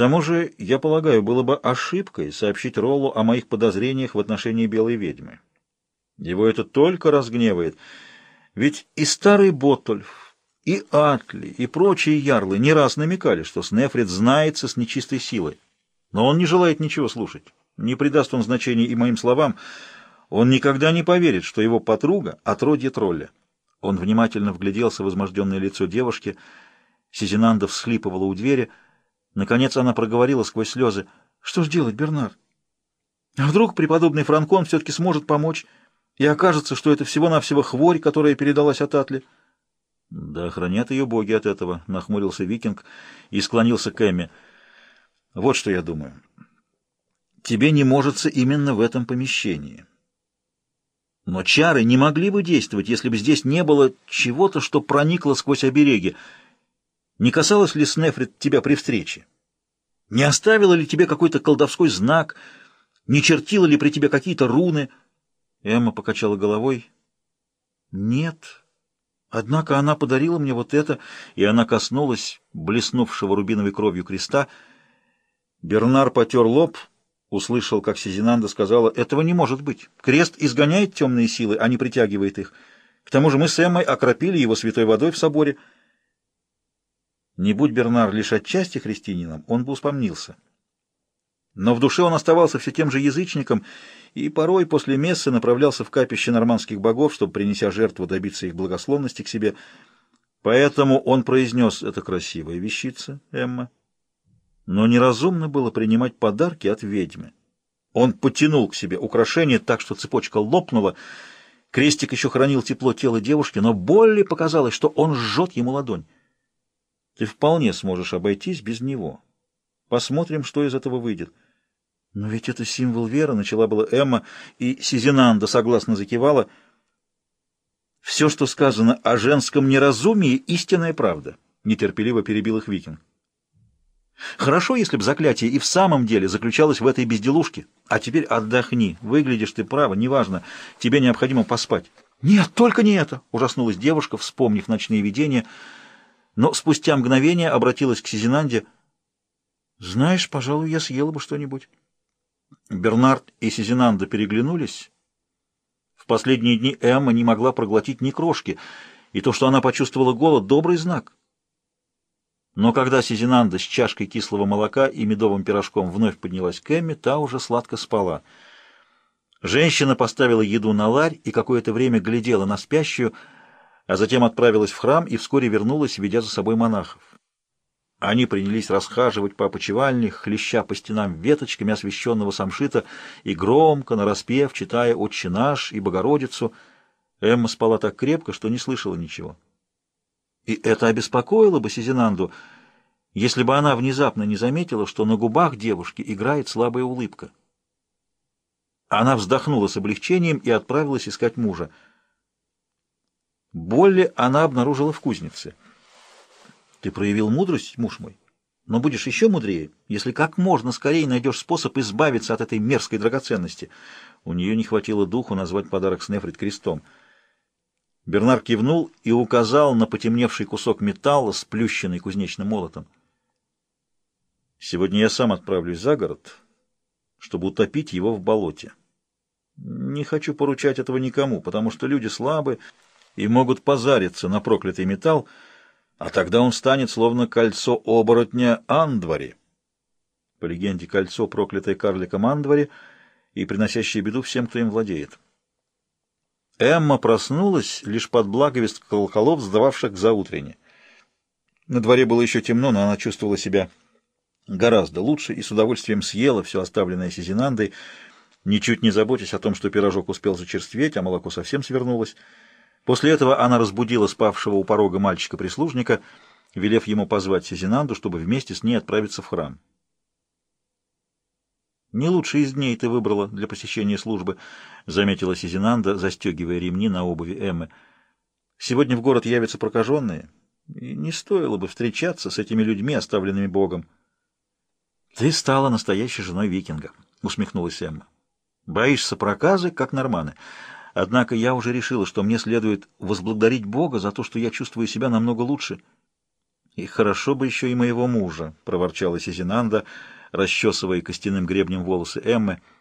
тому же, я полагаю, было бы ошибкой сообщить Роллу о моих подозрениях в отношении белой ведьмы. Его это только разгневает. Ведь и старый Боттольф, и Атли, и прочие ярлы не раз намекали, что Снефрит знается с нечистой силой. Но он не желает ничего слушать. Не придаст он значения и моим словам. Он никогда не поверит, что его подруга — отродье тролля. Он внимательно вгляделся в возможденное лицо девушки. Сизинанда всхлипывала у двери. Наконец она проговорила сквозь слезы. «Что ж делать, Бернар? А вдруг преподобный Франкон все-таки сможет помочь, и окажется, что это всего-навсего хворь, которая передалась от Атли?» «Да охранят ее боги от этого», — нахмурился викинг и склонился к Эмме. «Вот что я думаю. Тебе не можется именно в этом помещении». Но чары не могли бы действовать, если бы здесь не было чего-то, что проникло сквозь обереги. Не касалось ли Снефрит тебя при встрече? Не оставила ли тебе какой-то колдовской знак? Не чертила ли при тебе какие-то руны? Эмма покачала головой. Нет. Однако она подарила мне вот это, и она коснулась блеснувшего рубиновой кровью креста. Бернар потер лоб — Услышал, как Сизинанда сказала, «Этого не может быть. Крест изгоняет темные силы, а не притягивает их. К тому же мы с Эммой окропили его святой водой в соборе». Не будь Бернар лишь отчасти христианином, он бы успомнился. Но в душе он оставался все тем же язычником и порой после мессы направлялся в капище нормандских богов, чтобы, принеся жертву, добиться их благословности к себе. Поэтому он произнес «Это красивая вещица, Эмма». Но неразумно было принимать подарки от ведьмы. Он потянул к себе украшение так, что цепочка лопнула. Крестик еще хранил тепло тела девушки, но Болли показалось, что он жжет ему ладонь. Ты вполне сможешь обойтись без него. Посмотрим, что из этого выйдет. Но ведь это символ веры, начала была Эмма, и Сизинанда согласно закивала. Все, что сказано о женском неразумии, истинная правда, нетерпеливо перебил их викинг. Хорошо, если бы заклятие и в самом деле заключалось в этой безделушке. А теперь отдохни. Выглядишь ты право, неважно. Тебе необходимо поспать. Нет, только не это, ужаснулась девушка, вспомнив ночные видения, но спустя мгновение обратилась к Сизинанде. Знаешь, пожалуй, я съела бы что-нибудь. Бернард и Сизинанда переглянулись. В последние дни Эмма не могла проглотить ни крошки, и то, что она почувствовала голод, добрый знак. Но когда Сизинанда с чашкой кислого молока и медовым пирожком вновь поднялась к Эмме, та уже сладко спала. Женщина поставила еду на ларь и какое-то время глядела на спящую, а затем отправилась в храм и вскоре вернулась, ведя за собой монахов. Они принялись расхаживать по опочивальне, хлеща по стенам веточками освященного самшита и громко, нараспев, читая «Отче наш» и «Богородицу». Эмма спала так крепко, что не слышала ничего. И это обеспокоило бы Сизинанду, если бы она внезапно не заметила, что на губах девушки играет слабая улыбка. Она вздохнула с облегчением и отправилась искать мужа. Болли она обнаружила в кузнице. «Ты проявил мудрость, муж мой, но будешь еще мудрее, если как можно скорее найдешь способ избавиться от этой мерзкой драгоценности». У нее не хватило духу назвать подарок Снефрит крестом — Бернар кивнул и указал на потемневший кусок металла, сплющенный кузнечным молотом. «Сегодня я сам отправлюсь за город, чтобы утопить его в болоте. Не хочу поручать этого никому, потому что люди слабы и могут позариться на проклятый металл, а тогда он станет словно кольцо оборотня Андвари. По легенде, кольцо, проклятое карликом Андвари и приносящее беду всем, кто им владеет». Эмма проснулась лишь под благовест колоколов, сдававших за утренне. На дворе было еще темно, но она чувствовала себя гораздо лучше и с удовольствием съела все оставленное Сизинандой, ничуть не заботясь о том, что пирожок успел зачерстветь, а молоко совсем свернулось. После этого она разбудила спавшего у порога мальчика-прислужника, велев ему позвать Сизинанду, чтобы вместе с ней отправиться в храм. «Не лучший из дней ты выбрала для посещения службы», — заметила Сизинанда, застегивая ремни на обуви Эммы. «Сегодня в город явятся прокаженные, и не стоило бы встречаться с этими людьми, оставленными Богом». «Ты стала настоящей женой викинга», — усмехнулась Эмма. «Боишься проказы, как норманы. Однако я уже решила, что мне следует возблагодарить Бога за то, что я чувствую себя намного лучше. И хорошо бы еще и моего мужа, — проворчала Сизинанда, расчесывая костяным гребнем волосы Эммы, —